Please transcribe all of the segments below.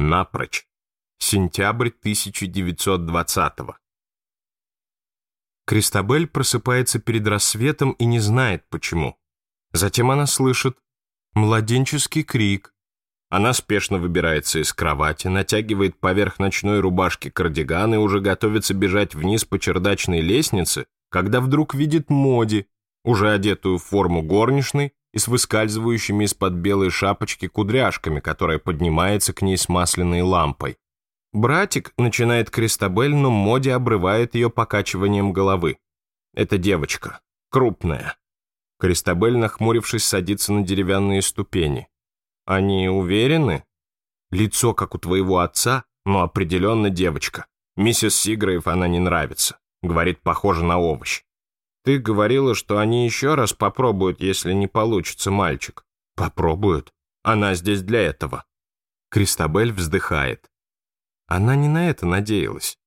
напрочь. Сентябрь 1920-го. Кристабель просыпается перед рассветом и не знает почему. Затем она слышит младенческий крик. Она спешно выбирается из кровати, натягивает поверх ночной рубашки кардиган и уже готовится бежать вниз по чердачной лестнице, когда вдруг видит Моди, уже одетую в форму горничной, и с выскальзывающими из-под белой шапочки кудряшками, которая поднимается к ней с масляной лампой. Братик, начинает Кристабель, но Моди обрывает ее покачиванием головы. Это девочка. Крупная. Кристабель, нахмурившись, садится на деревянные ступени. Они уверены? Лицо, как у твоего отца, но определенно девочка. Миссис Сиграев она не нравится. Говорит, похоже на овощ. Ты говорила, что они еще раз попробуют, если не получится, мальчик. Попробуют. Она здесь для этого. Кристабель вздыхает. Она не на это надеялась.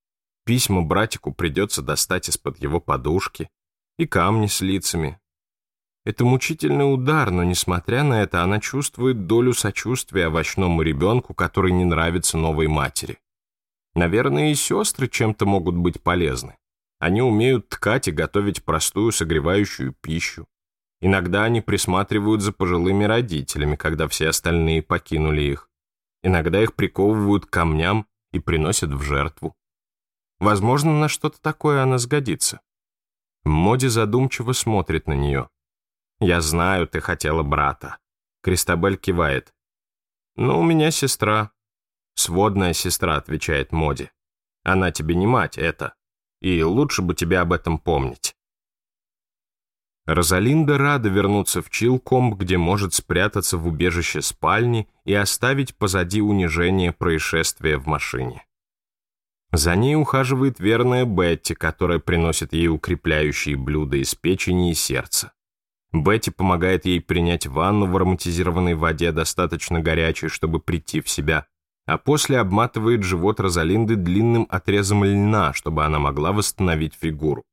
Письма братику придется достать из-под его подушки. И камни с лицами. Это мучительный удар, но, несмотря на это, она чувствует долю сочувствия овощному ребенку, который не нравится новой матери. Наверное, и сестры чем-то могут быть полезны. Они умеют ткать и готовить простую согревающую пищу. Иногда они присматривают за пожилыми родителями, когда все остальные покинули их. Иногда их приковывают к камням и приносят в жертву. Возможно, на что-то такое она сгодится. Моди задумчиво смотрит на нее. «Я знаю, ты хотела брата». Кристабель кивает. Но у меня сестра». «Сводная сестра», — отвечает Моди. «Она тебе не мать, это и лучше бы тебе об этом помнить. Розалинда рада вернуться в Чилкомб, где может спрятаться в убежище спальни и оставить позади унижение происшествия в машине. За ней ухаживает верная Бетти, которая приносит ей укрепляющие блюда из печени и сердца. Бетти помогает ей принять ванну в ароматизированной воде, достаточно горячей, чтобы прийти в себя, а после обматывает живот Розалинды длинным отрезом льна, чтобы она могла восстановить фигуру.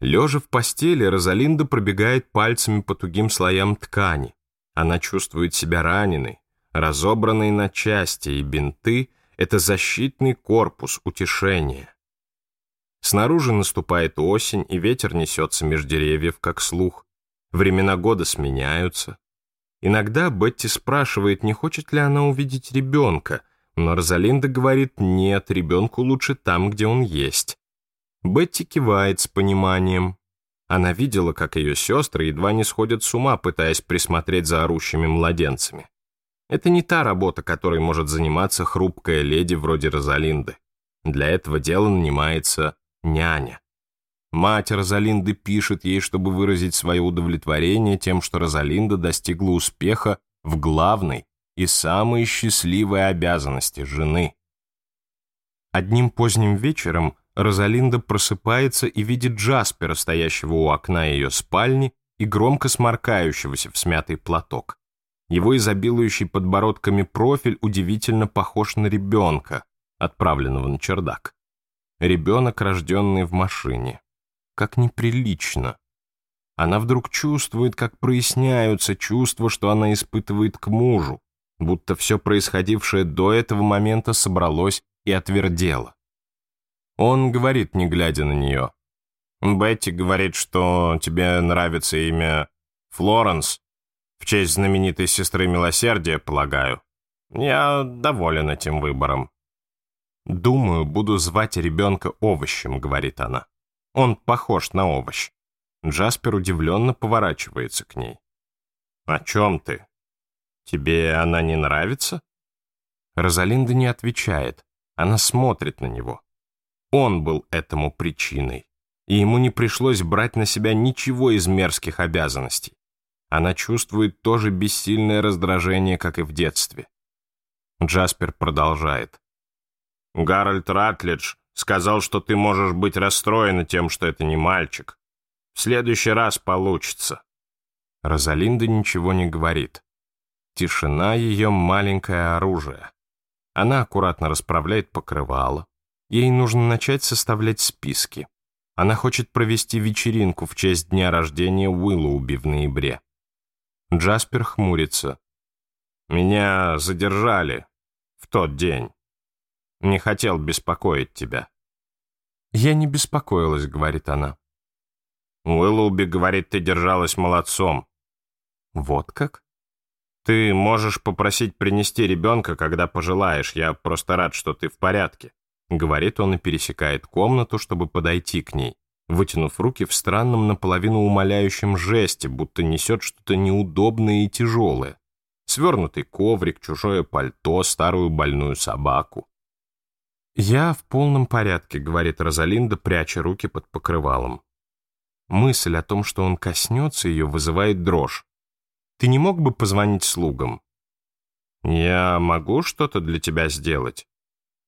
Лежа в постели, Розалинда пробегает пальцами по тугим слоям ткани. Она чувствует себя раненой, разобранной на части, и бинты — это защитный корпус утешения. Снаружи наступает осень, и ветер несется меж деревьев, как слух. Времена года сменяются, Иногда Бетти спрашивает, не хочет ли она увидеть ребенка, но Розалинда говорит, нет, ребенку лучше там, где он есть. Бетти кивает с пониманием. Она видела, как ее сестры едва не сходят с ума, пытаясь присмотреть за орущими младенцами. Это не та работа, которой может заниматься хрупкая леди вроде Розалинды. Для этого дела нанимается няня. Мать Розалинды пишет ей, чтобы выразить свое удовлетворение тем, что Розалинда достигла успеха в главной и самой счастливой обязанности жены. Одним поздним вечером Розалинда просыпается и видит Джаспера, стоящего у окна ее спальни и громко сморкающегося в смятый платок. Его изобилующий подбородками профиль удивительно похож на ребенка, отправленного на чердак. Ребенок, рожденный в машине как неприлично. Она вдруг чувствует, как проясняются чувства, что она испытывает к мужу, будто все происходившее до этого момента собралось и отвердело. Он говорит, не глядя на нее. «Бетти говорит, что тебе нравится имя Флоренс, в честь знаменитой сестры Милосердия, полагаю. Я доволен этим выбором». «Думаю, буду звать ребенка овощем», — говорит она. Он похож на овощ. Джаспер удивленно поворачивается к ней. «О чем ты? Тебе она не нравится?» Розалинда не отвечает. Она смотрит на него. Он был этому причиной, и ему не пришлось брать на себя ничего из мерзких обязанностей. Она чувствует то же бессильное раздражение, как и в детстве. Джаспер продолжает. Гарольд Ратлидж Сказал, что ты можешь быть расстроена тем, что это не мальчик. В следующий раз получится. Розалинда ничего не говорит. Тишина — ее маленькое оружие. Она аккуратно расправляет покрывало. Ей нужно начать составлять списки. Она хочет провести вечеринку в честь дня рождения Уиллоуби в ноябре. Джаспер хмурится. «Меня задержали в тот день». Не хотел беспокоить тебя». «Я не беспокоилась», — говорит она. «Уиллоуби говорит, ты держалась молодцом». «Вот как?» «Ты можешь попросить принести ребенка, когда пожелаешь. Я просто рад, что ты в порядке», — говорит он и пересекает комнату, чтобы подойти к ней, вытянув руки в странном наполовину умоляющем жесте, будто несет что-то неудобное и тяжелое. Свернутый коврик, чужое пальто, старую больную собаку. «Я в полном порядке», — говорит Розалинда, пряча руки под покрывалом. Мысль о том, что он коснется ее, вызывает дрожь. «Ты не мог бы позвонить слугам?» «Я могу что-то для тебя сделать?»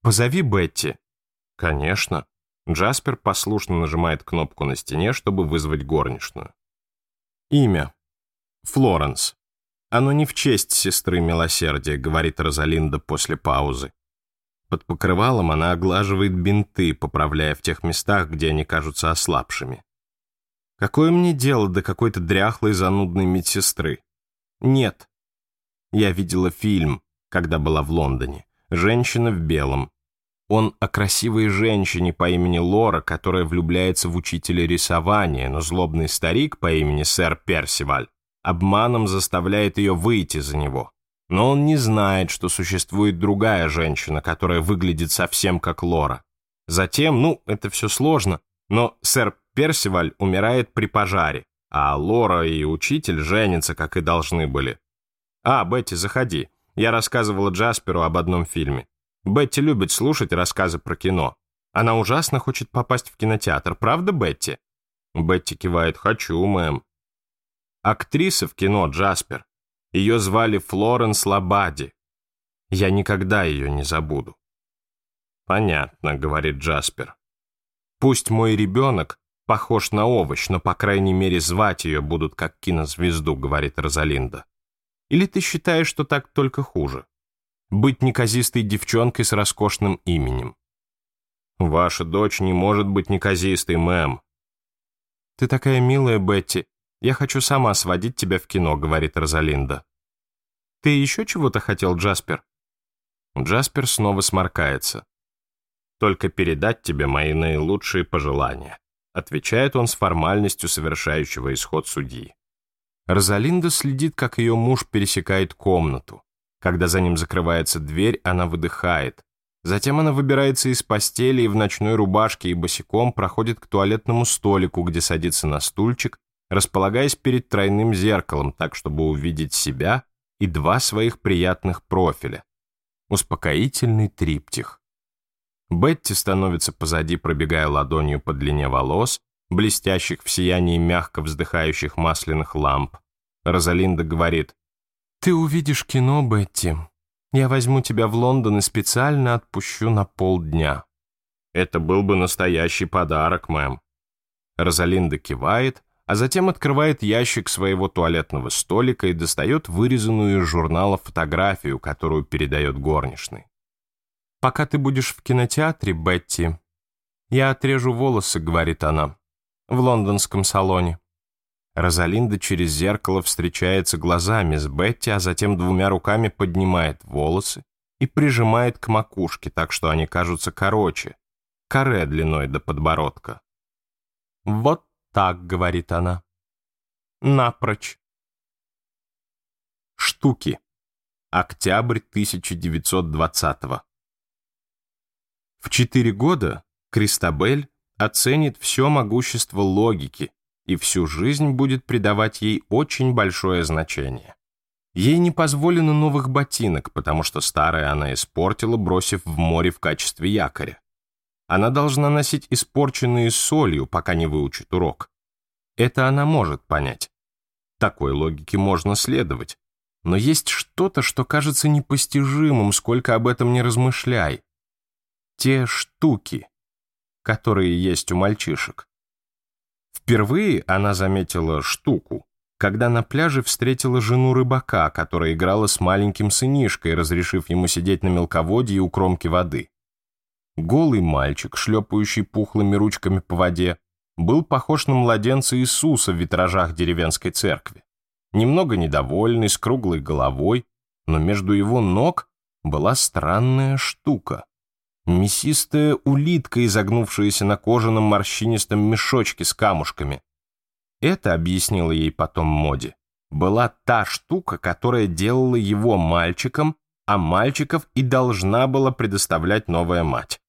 «Позови Бетти». «Конечно». Джаспер послушно нажимает кнопку на стене, чтобы вызвать горничную. «Имя. Флоренс. Оно не в честь сестры милосердия», — говорит Розалинда после паузы. Под покрывалом она оглаживает бинты, поправляя в тех местах, где они кажутся ослабшими. Какое мне дело до какой-то дряхлой занудной медсестры? Нет. Я видела фильм, когда была в Лондоне. «Женщина в белом». Он о красивой женщине по имени Лора, которая влюбляется в учителя рисования, но злобный старик по имени сэр Персиваль обманом заставляет ее выйти за него но он не знает, что существует другая женщина, которая выглядит совсем как Лора. Затем, ну, это все сложно, но сэр Персиваль умирает при пожаре, а Лора и учитель женятся, как и должны были. А, Бетти, заходи. Я рассказывала Джасперу об одном фильме. Бетти любит слушать рассказы про кино. Она ужасно хочет попасть в кинотеатр, правда, Бетти? Бетти кивает, хочу, мэм. Актриса в кино, Джаспер. Ее звали Флоренс Лабади. Я никогда ее не забуду. «Понятно», — говорит Джаспер. «Пусть мой ребенок похож на овощ, но, по крайней мере, звать ее будут как кинозвезду», — говорит Розалинда. «Или ты считаешь, что так только хуже? Быть неказистой девчонкой с роскошным именем». «Ваша дочь не может быть неказистой, мэм». «Ты такая милая, Бетти. «Я хочу сама сводить тебя в кино», — говорит Розалинда. «Ты еще чего-то хотел, Джаспер?» Джаспер снова сморкается. «Только передать тебе мои наилучшие пожелания», — отвечает он с формальностью совершающего исход судьи. Розалинда следит, как ее муж пересекает комнату. Когда за ним закрывается дверь, она выдыхает. Затем она выбирается из постели и в ночной рубашке и босиком проходит к туалетному столику, где садится на стульчик располагаясь перед тройным зеркалом, так чтобы увидеть себя и два своих приятных профиля. Успокоительный триптих. Бетти становится позади, пробегая ладонью по длине волос, блестящих в сиянии мягко вздыхающих масляных ламп. Розалинда говорит, «Ты увидишь кино, Бетти. Я возьму тебя в Лондон и специально отпущу на полдня». «Это был бы настоящий подарок, мэм». Розалинда кивает, а затем открывает ящик своего туалетного столика и достает вырезанную из журнала фотографию, которую передает горничной. «Пока ты будешь в кинотеатре, Бетти, я отрежу волосы», — говорит она, — «в лондонском салоне». Розалинда через зеркало встречается глазами с Бетти, а затем двумя руками поднимает волосы и прижимает к макушке, так что они кажутся короче, коре длиной до подбородка. «Вот так говорит она. Напрочь. Штуки. Октябрь 1920 -го. В четыре года Кристабель оценит все могущество логики и всю жизнь будет придавать ей очень большое значение. Ей не позволено новых ботинок, потому что старые она испортила, бросив в море в качестве якоря. Она должна носить испорченные солью, пока не выучит урок. Это она может понять. Такой логике можно следовать. Но есть что-то, что кажется непостижимым, сколько об этом не размышляй. Те штуки, которые есть у мальчишек. Впервые она заметила штуку, когда на пляже встретила жену рыбака, которая играла с маленьким сынишкой, разрешив ему сидеть на мелководье у кромки воды. Голый мальчик, шлепающий пухлыми ручками по воде, был похож на младенца Иисуса в витражах деревенской церкви. Немного недовольный, с круглой головой, но между его ног была странная штука. Мясистая улитка, изогнувшаяся на кожаном морщинистом мешочке с камушками. Это объяснило ей потом Моди. Была та штука, которая делала его мальчиком, а мальчиков и должна была предоставлять новая мать.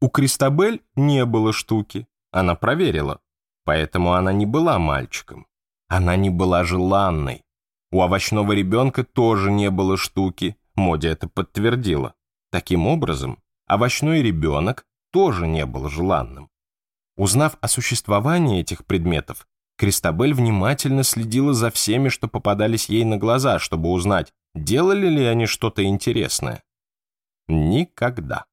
У Кристабель не было штуки, она проверила, поэтому она не была мальчиком. Она не была желанной. У овощного ребенка тоже не было штуки, Моди это подтвердила. Таким образом, овощной ребенок тоже не был желанным. Узнав о существовании этих предметов, Кристабель внимательно следила за всеми, что попадались ей на глаза, чтобы узнать, делали ли они что-то интересное. Никогда.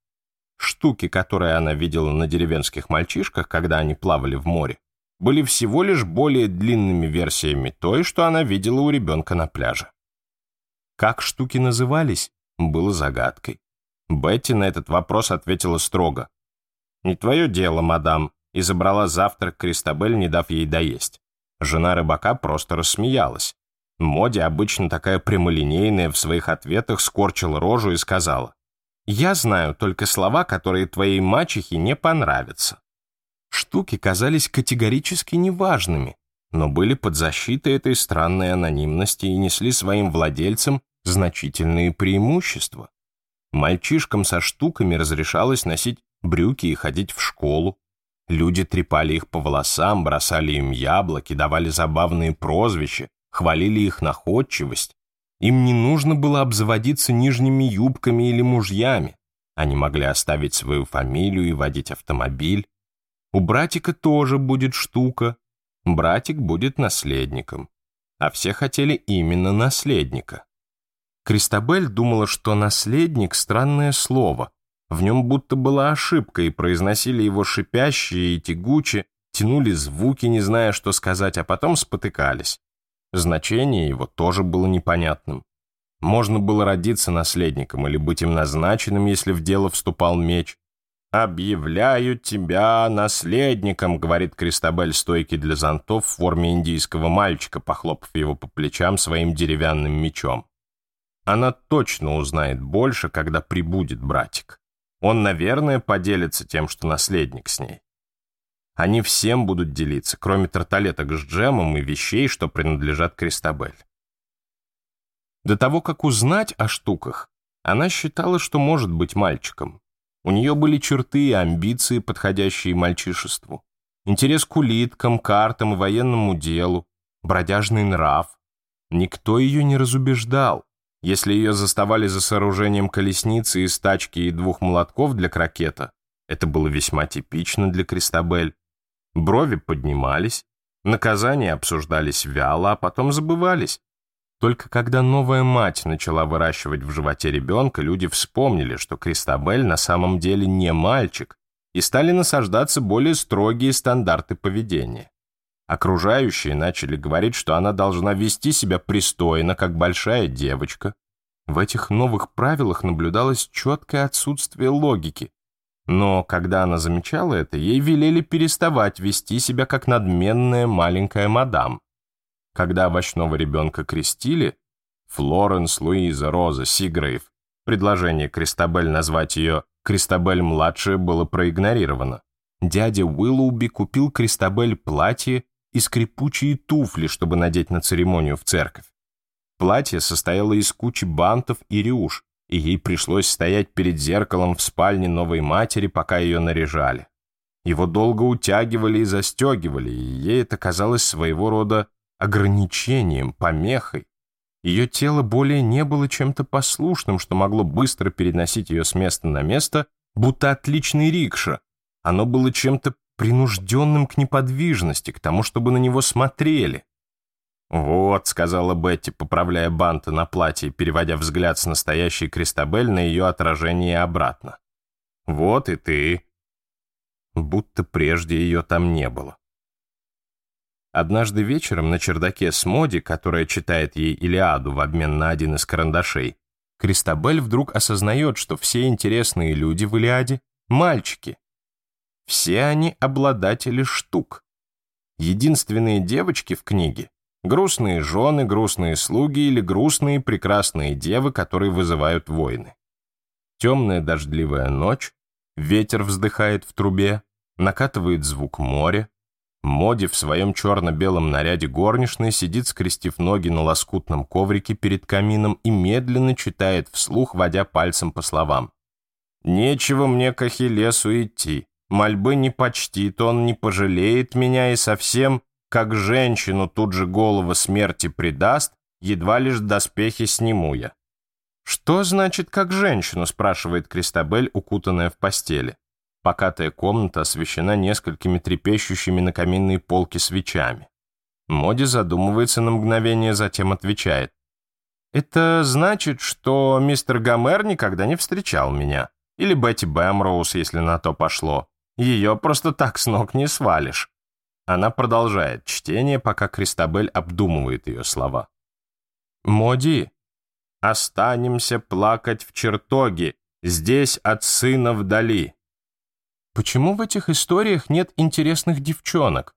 Штуки, которые она видела на деревенских мальчишках, когда они плавали в море, были всего лишь более длинными версиями той, что она видела у ребенка на пляже. Как штуки назывались, было загадкой. Бетти на этот вопрос ответила строго. «Не твое дело, мадам и забрала завтрак Кристабель, не дав ей доесть. Жена рыбака просто рассмеялась. Моди, обычно такая прямолинейная в своих ответах, скорчила рожу и сказала, «Я знаю только слова, которые твоей мачехе не понравятся». Штуки казались категорически неважными, но были под защитой этой странной анонимности и несли своим владельцам значительные преимущества. Мальчишкам со штуками разрешалось носить брюки и ходить в школу, Люди трепали их по волосам, бросали им яблоки, давали забавные прозвища, хвалили их находчивость. Им не нужно было обзаводиться нижними юбками или мужьями. Они могли оставить свою фамилию и водить автомобиль. У братика тоже будет штука. Братик будет наследником. А все хотели именно наследника. Кристабель думала, что «наследник» — странное слово — в нем будто была ошибка, и произносили его шипящие и тягучие, тянули звуки, не зная, что сказать, а потом спотыкались. Значение его тоже было непонятным. Можно было родиться наследником или быть им назначенным, если в дело вступал меч. «Объявляю тебя наследником», — говорит Кристабель, стойки для зонтов в форме индийского мальчика, похлопав его по плечам своим деревянным мечом. Она точно узнает больше, когда прибудет братик. Он, наверное, поделится тем, что наследник с ней. Они всем будут делиться, кроме тарталеток с джемом и вещей, что принадлежат Кристабель. До того, как узнать о штуках, она считала, что может быть мальчиком. У нее были черты и амбиции, подходящие мальчишеству. Интерес к улиткам, картам и военному делу, бродяжный нрав. Никто ее не разубеждал. Если ее заставали за сооружением колесницы из тачки и двух молотков для крокета, это было весьма типично для Кристабель. Брови поднимались, наказания обсуждались вяло, а потом забывались. Только когда новая мать начала выращивать в животе ребенка, люди вспомнили, что Кристабель на самом деле не мальчик, и стали насаждаться более строгие стандарты поведения. Окружающие начали говорить, что она должна вести себя пристойно, как большая девочка. В этих новых правилах наблюдалось четкое отсутствие логики. Но когда она замечала это, ей велели переставать вести себя как надменная маленькая мадам. Когда овощного ребенка крестили, Флоренс, Луиза, Роза, Сигрейв, предложение Кристабель назвать ее Кристабель-младшая было проигнорировано. Дядя Уиллоуби купил Кристабель платье и скрипучие туфли, чтобы надеть на церемонию в церковь. Платье состояло из кучи бантов и рюш, и ей пришлось стоять перед зеркалом в спальне новой матери, пока ее наряжали. Его долго утягивали и застегивали, и ей это казалось своего рода ограничением, помехой. Ее тело более не было чем-то послушным, что могло быстро переносить ее с места на место, будто отличный рикша. Оно было чем-то принужденным к неподвижности, к тому, чтобы на него смотрели. «Вот», — сказала Бетти, поправляя банты на платье и переводя взгляд с настоящей Кристабель на ее отражение обратно. «Вот и ты». Будто прежде ее там не было. Однажды вечером на чердаке с Моди, которая читает ей Илиаду в обмен на один из карандашей, Кристабель вдруг осознает, что все интересные люди в Илиаде — мальчики, все они обладатели штук. Единственные девочки в книге — грустные жены, грустные слуги или грустные прекрасные девы, которые вызывают войны. Темная дождливая ночь, ветер вздыхает в трубе, накатывает звук моря. Моди в своем черно-белом наряде горничной сидит, скрестив ноги на лоскутном коврике перед камином и медленно читает вслух, водя пальцем по словам. «Нечего мне к Ахиллесу идти. Мольбы не почтит, он не пожалеет меня и совсем, как женщину, тут же голову смерти предаст, едва лишь доспехи сниму я. «Что значит, как женщину?» – спрашивает Кристабель, укутанная в постели. Покатая комната освещена несколькими трепещущими на каминной полке свечами. Моди задумывается на мгновение, затем отвечает. «Это значит, что мистер Гомер никогда не встречал меня. Или Бетти Бэмроуз, если на то пошло. Ее просто так с ног не свалишь. Она продолжает чтение, пока Кристабель обдумывает ее слова. «Моди, останемся плакать в чертоге, здесь от сына вдали». Почему в этих историях нет интересных девчонок?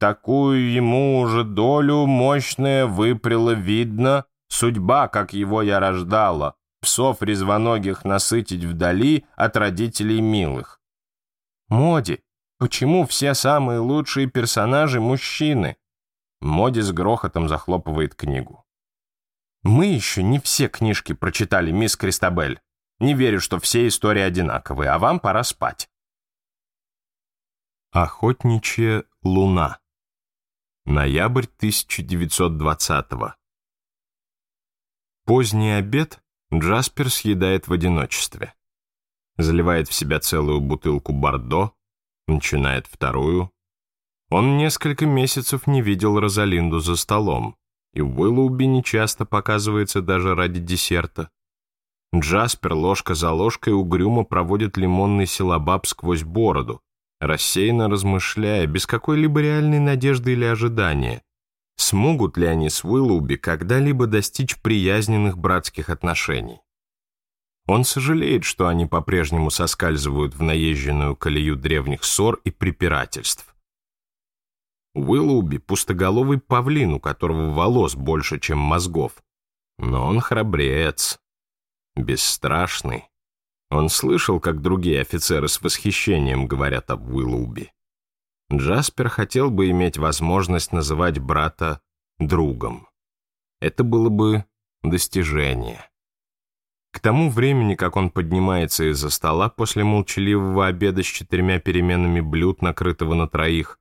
Такую ему уже долю мощная выпрела видно, судьба, как его я рождала, псов резвоногих насытить вдали от родителей милых моде. Почему все самые лучшие персонажи мужчины? Моди с грохотом захлопывает книгу. Мы еще не все книжки прочитали, мисс Кристабель. Не верю, что все истории одинаковые, а вам пора спать. Охотничья луна. Ноябрь 1920 -го. Поздний обед Джаспер съедает в одиночестве заливает в себя целую бутылку бордо, начинает вторую. Он несколько месяцев не видел Розалинду за столом, и Уиллоуби нечасто показывается даже ради десерта. Джаспер ложка за ложкой угрюмо проводит лимонный силабаб сквозь бороду, рассеянно размышляя, без какой-либо реальной надежды или ожидания. Смогут ли они с Уиллоуби когда-либо достичь приязненных братских отношений? Он сожалеет, что они по-прежнему соскальзывают в наезженную колею древних ссор и препирательств. Уиллоуби — пустоголовый павлин, у которого волос больше, чем мозгов. Но он храбрец, бесстрашный. Он слышал, как другие офицеры с восхищением говорят об Уиллоуби. Джаспер хотел бы иметь возможность называть брата другом. Это было бы достижение. К тому времени, как он поднимается из-за стола после молчаливого обеда с четырьмя переменами блюд, накрытого на троих,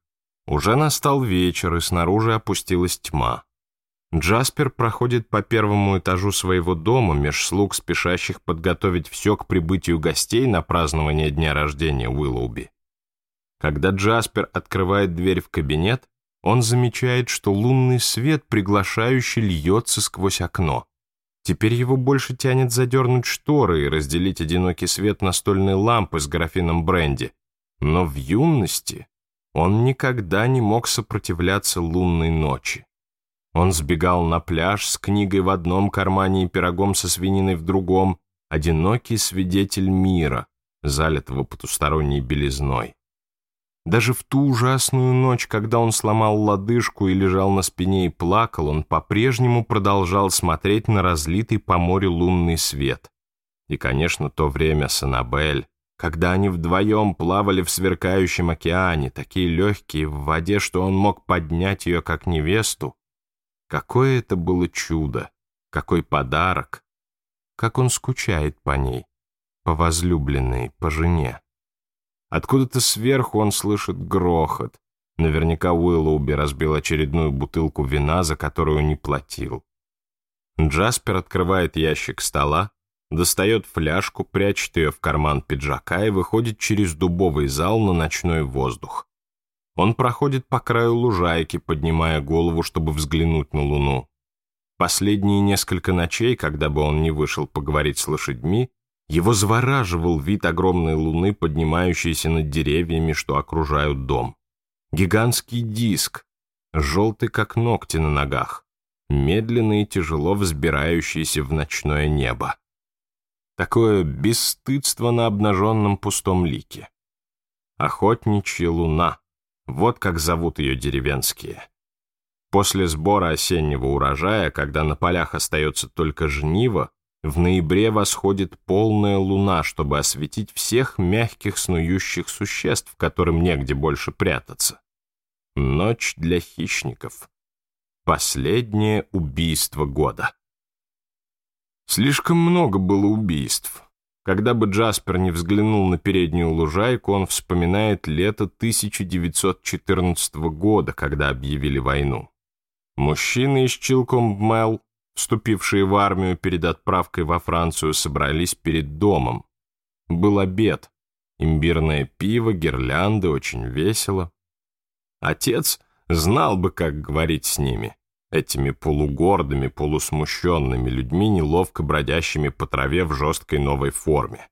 уже настал вечер, и снаружи опустилась тьма. Джаспер проходит по первому этажу своего дома, меж слуг, спешащих подготовить все к прибытию гостей на празднование дня рождения Уиллоуби. Когда Джаспер открывает дверь в кабинет, он замечает, что лунный свет приглашающий, льется сквозь окно — Теперь его больше тянет задернуть шторы и разделить одинокий свет настольной лампы с графином бренди. Но в юности он никогда не мог сопротивляться лунной ночи. Он сбегал на пляж с книгой в одном кармане и пирогом со свининой в другом, одинокий свидетель мира, залитого потусторонней белизной. Даже в ту ужасную ночь, когда он сломал лодыжку и лежал на спине и плакал, он по-прежнему продолжал смотреть на разлитый по морю лунный свет. И, конечно, то время с Аннабель, когда они вдвоем плавали в сверкающем океане, такие легкие в воде, что он мог поднять ее как невесту. Какое это было чудо! Какой подарок! Как он скучает по ней, по возлюбленной, по жене! Откуда-то сверху он слышит грохот. Наверняка Уиллоуби разбил очередную бутылку вина, за которую не платил. Джаспер открывает ящик стола, достает фляжку, прячет ее в карман пиджака и выходит через дубовый зал на ночной воздух. Он проходит по краю лужайки, поднимая голову, чтобы взглянуть на луну. Последние несколько ночей, когда бы он не вышел поговорить с лошадьми, его завораживал вид огромной луны, поднимающейся над деревьями, что окружают дом. Гигантский диск, желтый как ногти на ногах, медленно и тяжело взбирающийся в ночное небо. Такое бесстыдство на обнаженном пустом лике. Охотничья луна. Вот как зовут ее деревенские. После сбора осеннего урожая, когда на полях остается только жниво, в ноябре восходит полная луна, чтобы осветить всех мягких снующих существ, которым негде больше прятаться. Ночь для хищников. Последнее убийство года. Слишком много было убийств. Когда бы Джаспер не взглянул на переднюю лужайку, он вспоминает лето 1914 года, когда объявили войну. Мужчины из Чилкомбмел вступившие в армию перед отправкой во Францию, собрались перед домом. Был обед, имбирное пиво, гирлянды, очень весело. Отец знал бы, как говорить с ними, этими полугордыми, полусмущенными людьми, неловко бродящими по траве в жесткой новой форме.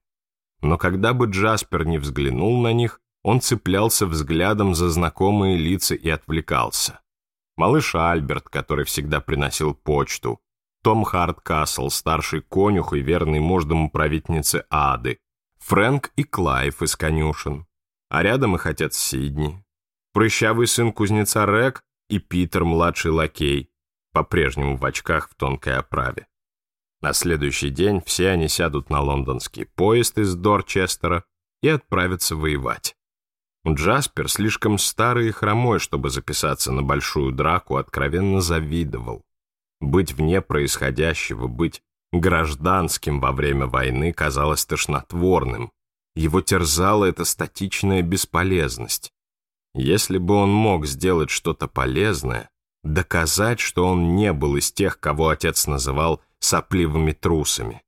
Но когда бы Джаспер не взглянул на них, он цеплялся взглядом за знакомые лица и отвлекался. Малыш Альберт, который всегда приносил почту, Том Харткасл, старший конюх и верный муж домоправительницы Ады, Фрэнк и Клайв из конюшен, а рядом их отец Сидни, прыщавый сын кузнеца Рэг и Питер, младший лакей, по-прежнему в очках в тонкой оправе. На следующий день все они сядут на лондонский поезд из Дорчестера и отправятся воевать. Джаспер, слишком старый и хромой, чтобы записаться на большую драку, откровенно завидовал. Быть вне происходящего, быть гражданским во время войны казалось тошнотворным. Его терзала эта статичная бесполезность. Если бы он мог сделать что-то полезное, доказать, что он не был из тех, кого отец называл сопливыми трусами.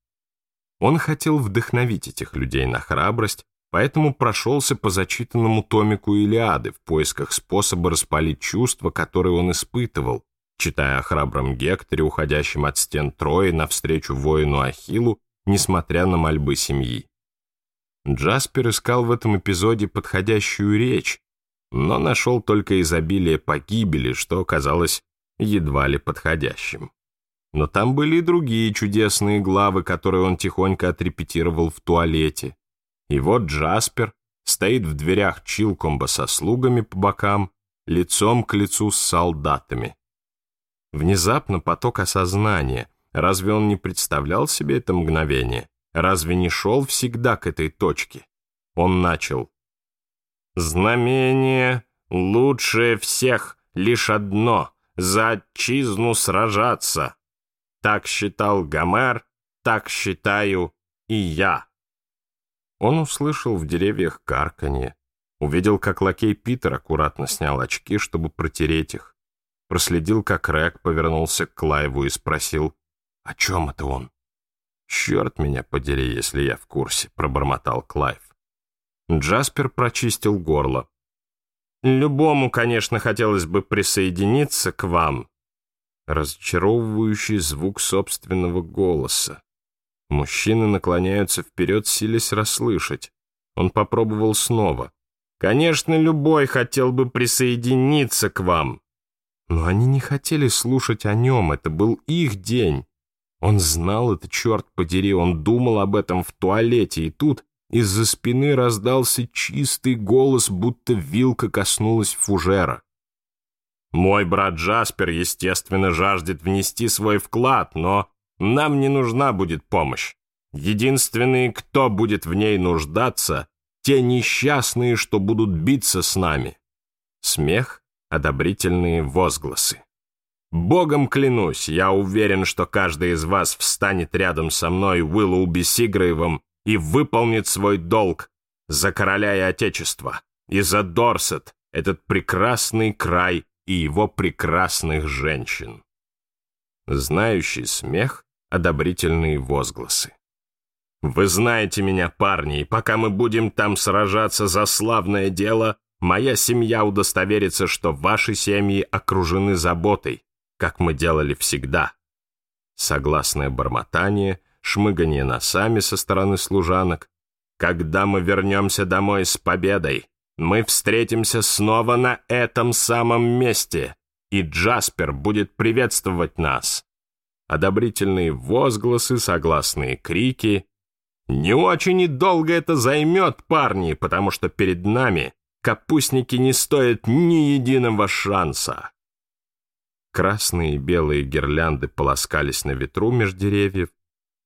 Он хотел вдохновить этих людей на храбрость, поэтому прошелся по зачитанному томику Илиады в поисках способа распалить чувства, которые он испытывал, читая о храбром Гекторе, уходящем от стен Трои навстречу воину Ахиллу, несмотря на мольбы семьи. Джаспер искал в этом эпизоде подходящую речь, но нашел только изобилие погибели, что казалось едва ли подходящим. Но там были и другие чудесные главы, которые он тихонько отрепетировал в туалете. И вот Джаспер стоит в дверях Чилкомба со слугами по бокам, лицом к лицу с солдатами. Внезапно поток осознания. Разве он не представлял себе это мгновение? Разве не шел всегда к этой точке? Он начал. «Знамение лучшее всех, лишь одно — за отчизну сражаться. Так считал Гомер, так считаю и я». Он услышал в деревьях карканье, увидел, как лакей Питер аккуратно снял очки, чтобы протереть их, проследил, как Рэг повернулся к Клайву и спросил, «А «О чем это он?» «Черт меня подери, если я в курсе», — пробормотал Клайв. Джаспер прочистил горло. «Любому, конечно, хотелось бы присоединиться к вам». Разочаровывающий звук собственного голоса. Мужчины наклоняются вперед, силясь расслышать. Он попробовал снова. «Конечно, любой хотел бы присоединиться к вам, но они не хотели слушать о нем, это был их день. Он знал это, черт подери, он думал об этом в туалете, и тут из-за спины раздался чистый голос, будто вилка коснулась фужера. «Мой брат Джаспер, естественно, жаждет внести свой вклад, но нам не нужна будет помощь. Единственные, кто будет в ней нуждаться, те несчастные, что будут биться с нами». Смех одобрительные возгласы. Богом клянусь, я уверен, что каждый из вас встанет рядом со мной Уиллоу Бесигрыевым и выполнит свой долг за короля и отечество, и за Дорсет, этот прекрасный край и его прекрасных женщин. Знающий смех, одобрительные возгласы. Вы знаете меня, парни, и пока мы будем там сражаться за славное дело, Моя семья удостоверится, что ваши семьи окружены заботой, как мы делали всегда. Согласное бормотание, шмыгание носами со стороны служанок. Когда мы вернемся домой с победой, мы встретимся снова на этом самом месте, и Джаспер будет приветствовать нас. Одобрительные возгласы, согласные крики. Не очень и долго это займет, парни, потому что перед нами капустники не стоят ни единого шанса. Красные и белые гирлянды полоскались на ветру меж деревьев,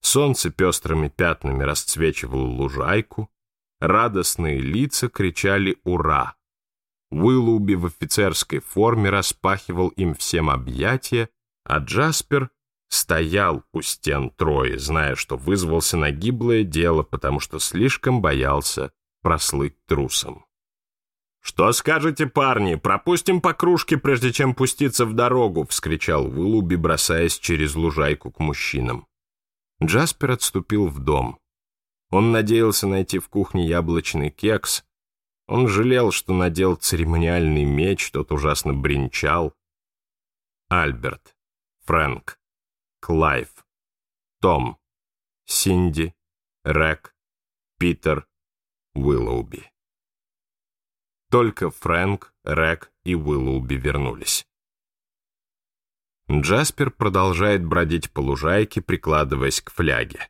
солнце пестрыми пятнами расцвечивало лужайку, радостные лица кричали «Ура!». Уиллуби в офицерской форме распахивал им всем объятия, а Джаспер стоял у стен Трои, зная, что вызвался на гиблое дело, потому что слишком боялся прослыть трусом. «Что скажете, парни? Пропустим по кружке, прежде чем пуститься в дорогу!» — вскричал Вылуби, бросаясь через лужайку к мужчинам. Джаспер отступил в дом. Он надеялся найти в кухне яблочный кекс. Он жалел, что надел церемониальный меч, тот ужасно бренчал. Альберт, Фрэнк, Клайв, Том, Синди, Рэг, Питер, Уиллоуби. Только Фрэнк, Рэг и Уиллуби вернулись. Джаспер продолжает бродить по лужайке, прикладываясь к фляге.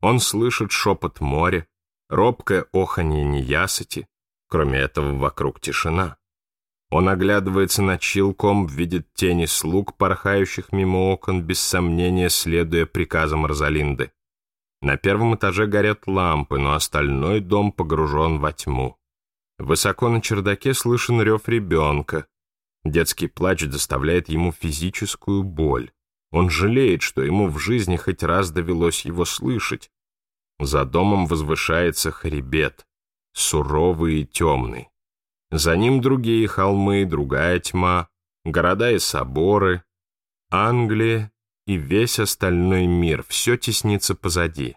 Он слышит шепот моря, робкое оханье неясыти, кроме этого вокруг тишина. Он оглядывается на чилком, видит тени слуг, порхающих мимо окон, без сомнения следуя приказам Розалинды. На первом этаже горят лампы, но остальной дом погружен во тьму. Высоко на чердаке слышен рев ребенка. Детский плач доставляет ему физическую боль. Он жалеет, что ему в жизни хоть раз довелось его слышать. За домом возвышается хребет, суровый и темный. За ним другие холмы, другая тьма, города и соборы, Англия и весь остальной мир, все теснится позади.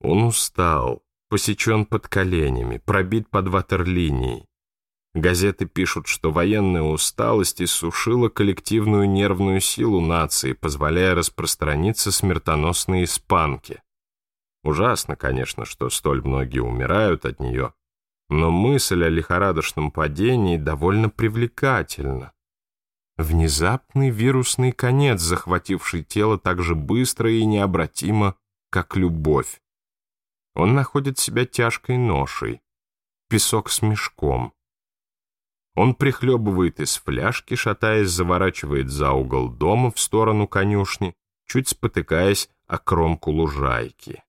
Он устал, посечен под коленями, пробит под ватерлинией. Газеты пишут, что военная усталость иссушила коллективную нервную силу нации, позволяя распространиться смертоносной испанке. Ужасно, конечно, что столь многие умирают от нее, но мысль о лихорадочном падении довольно привлекательна. Внезапный вирусный конец, захвативший тело так же быстро и необратимо, как любовь. Он находит себя тяжкой ношей, песок с мешком. Он прихлебывает из фляжки, шатаясь, заворачивает за угол дома в сторону конюшни, чуть спотыкаясь о кромку лужайки.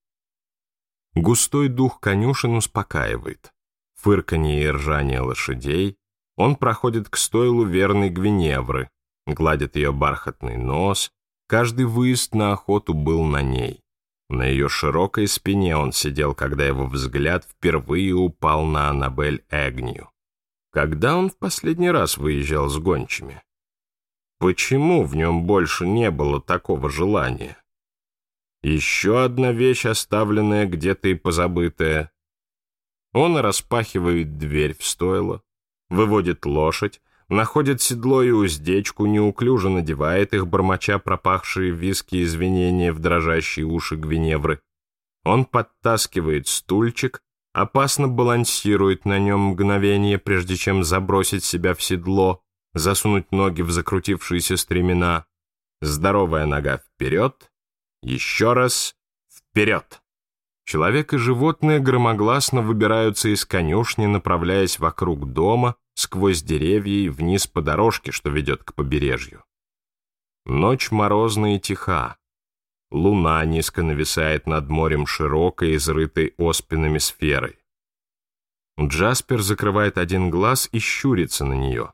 Густой дух конюшен успокаивает. Фырканье и ржание лошадей. Он проходит к стойлу верной Гвиневры, гладит ее бархатный нос. Каждый выезд на охоту был на ней. На ее широкой спине он сидел, когда его взгляд впервые упал на Аннабель Эгнию. Когда он в последний раз выезжал с гончими? Почему в нем больше не было такого желания? Еще одна вещь, оставленная где-то и позабытая. Он распахивает дверь в стойло, выводит лошадь, находит седло и уздечку, неуклюже надевает их, бормоча пропахшие виски извинения в дрожащие уши Гвиневры. Он подтаскивает стульчик, опасно балансирует на нем мгновение, прежде чем забросить себя в седло, засунуть ноги в закрутившиеся стремена. Здоровая нога вперед, еще раз вперед. Человек и животные громогласно выбираются из конюшни, направляясь вокруг дома, сквозь деревья и вниз по дорожке, что ведет к побережью. Ночь морозная и тиха. Луна низко нависает над морем широкой, изрытой оспинами сферой. Джаспер закрывает один глаз и щурится на нее.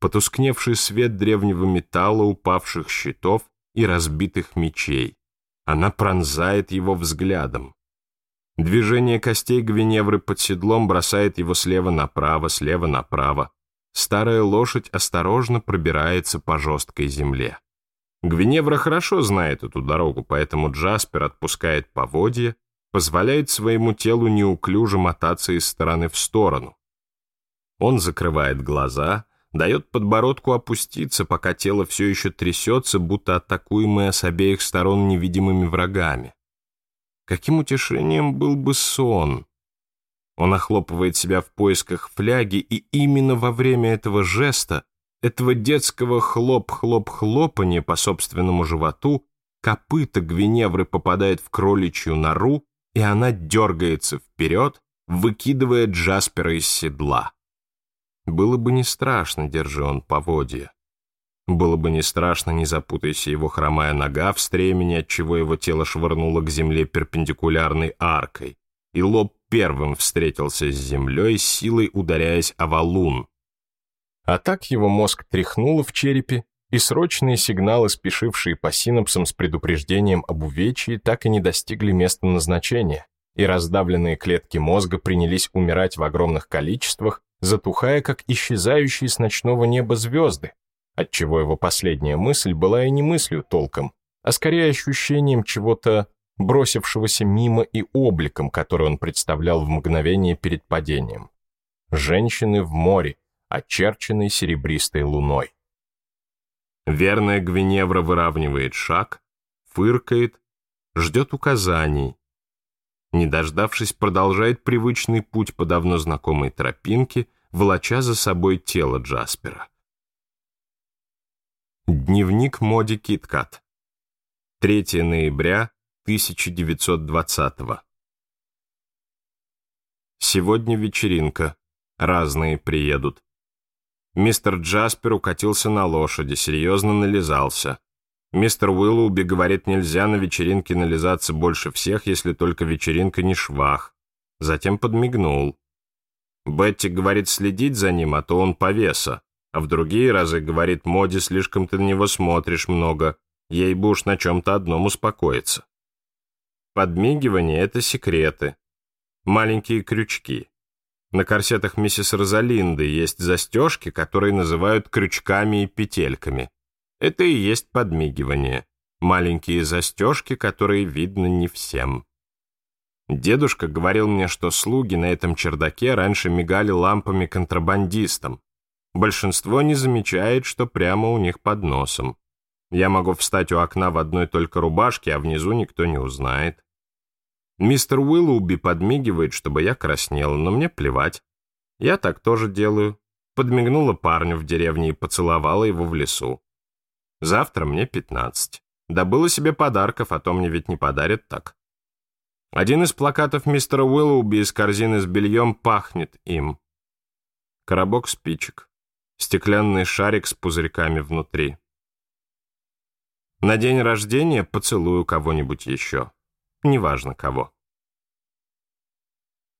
Потускневший свет древнего металла, упавших щитов и разбитых мечей. Она пронзает его взглядом. Движение костей Гвиневры под седлом бросает его слева направо, слева направо. Старая лошадь осторожно пробирается по жесткой земле. Гвиневра хорошо знает эту дорогу, поэтому Джаспер отпускает поводья, позволяет своему телу неуклюже мотаться из стороны в сторону. Он закрывает глаза, дает подбородку опуститься, пока тело все еще трясется, будто атакуемое с обеих сторон невидимыми врагами. Каким утешением был бы сон? Он охлопывает себя в поисках фляги, и именно во время этого жеста, этого детского хлоп-хлоп-хлопания по собственному животу, копыта Гвиневры попадает в кроличью нору, и она дергается вперед, выкидывая Джаспера из седла. Было бы не страшно, держи он поводья. Было бы не страшно, не запутайся его хромая нога в стремени, отчего его тело швырнуло к земле перпендикулярной аркой, и лоб первым встретился с землей, силой ударяясь о валун. А так его мозг тряхнуло в черепе, и срочные сигналы, спешившие по синапсам с предупреждением об увечье, так и не достигли места назначения, и раздавленные клетки мозга принялись умирать в огромных количествах, затухая, как исчезающие с ночного неба звезды, отчего его последняя мысль была и не мыслью толком, а скорее ощущением чего-то, бросившегося мимо и обликом, который он представлял в мгновение перед падением. Женщины в море, очерченной серебристой луной. Верная Гвиневра выравнивает шаг, фыркает, ждет указаний. Не дождавшись, продолжает привычный путь по давно знакомой тропинке, волоча за собой тело Джаспера. Дневник Моди Киткат. 3 ноября 1920 -го. Сегодня вечеринка. Разные приедут. Мистер Джаспер укатился на лошади, серьезно нализался. Мистер Уиллоуби говорит, нельзя на вечеринке нализаться больше всех, если только вечеринка не швах. Затем подмигнул. Бетти говорит следить за ним, а то он повеса а в другие разы говорит Моде слишком ты на него смотришь много, ей бы уж на чем-то одном успокоиться. Подмигивание — это секреты. Маленькие крючки. На корсетах миссис Розалинды есть застежки, которые называют крючками и петельками. Это и есть подмигивание. Маленькие застежки, которые видно не всем. Дедушка говорил мне, что слуги на этом чердаке раньше мигали лампами контрабандистам, Большинство не замечает, что прямо у них под носом. Я могу встать у окна в одной только рубашке, а внизу никто не узнает. Мистер Уиллоуби подмигивает, чтобы я краснела, но мне плевать. Я так тоже делаю. Подмигнула парню в деревне и поцеловала его в лесу. Завтра мне пятнадцать. Добыла себе подарков, а то мне ведь не подарят так. Один из плакатов мистера Уиллоуби из корзины с бельем пахнет им. Коробок спичек стеклянный шарик с пузырьками внутри. На день рождения поцелую кого-нибудь еще. Неважно кого.